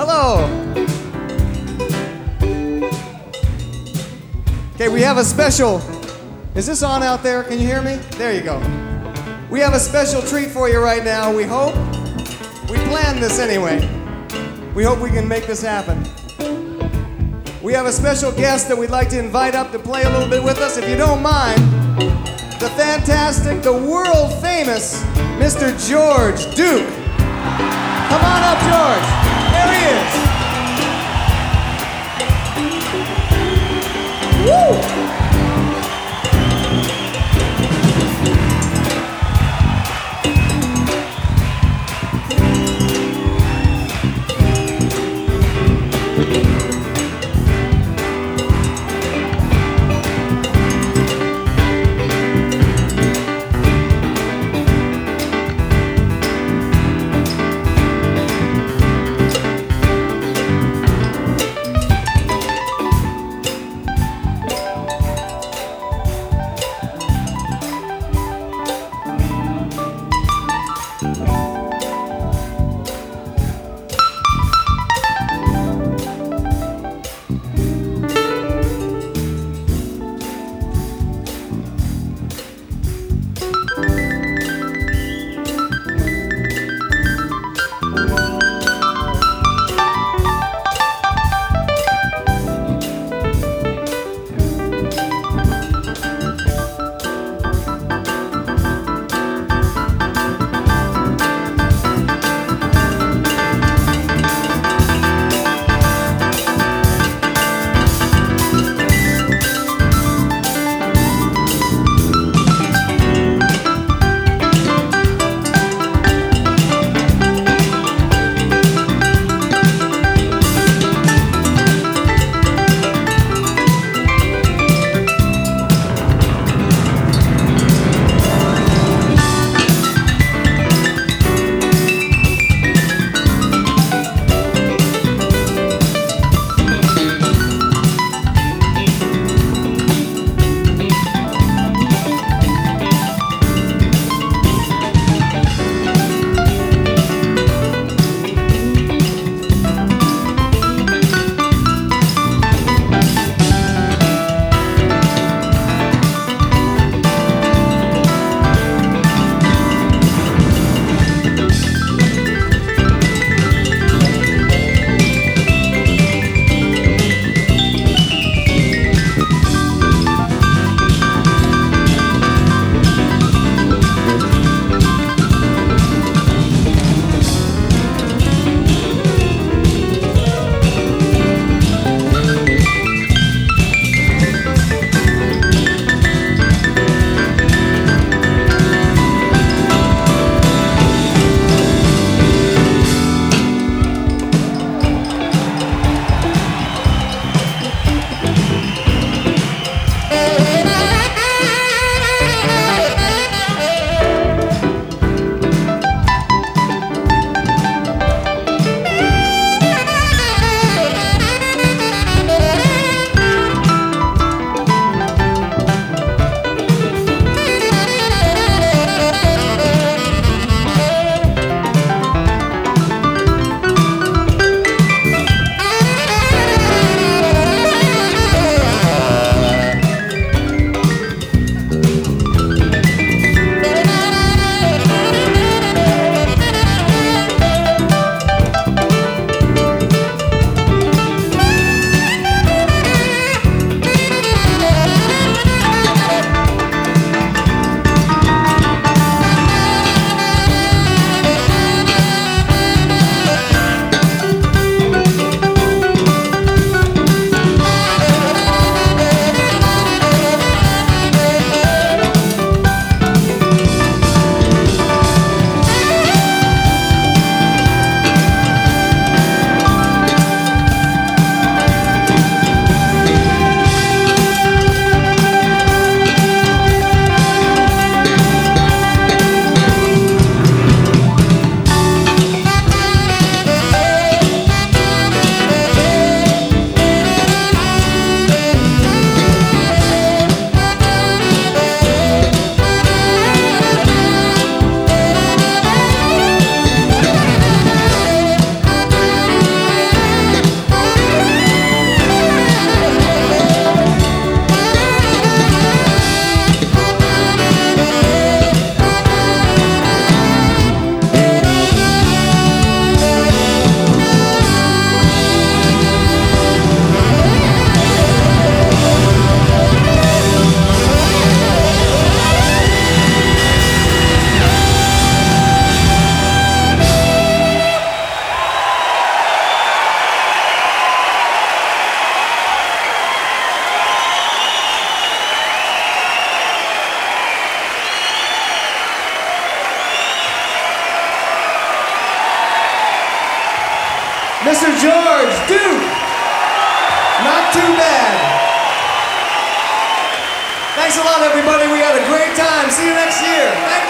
Hello. Okay, we have a special. Is this on out there? Can you hear me? There you go. We have a special treat for you right now. We hope. We planned this anyway. We hope we can make this happen. We have a special guest that we'd like to invite up to play a little bit with us, if you don't mind. The fantastic, the world famous Mr. George Duke. Come on up, George. There he is. Woo! Mr. George Duke. Not too bad. Thanks a lot, everybody. We had a great time. See you next year. Thank.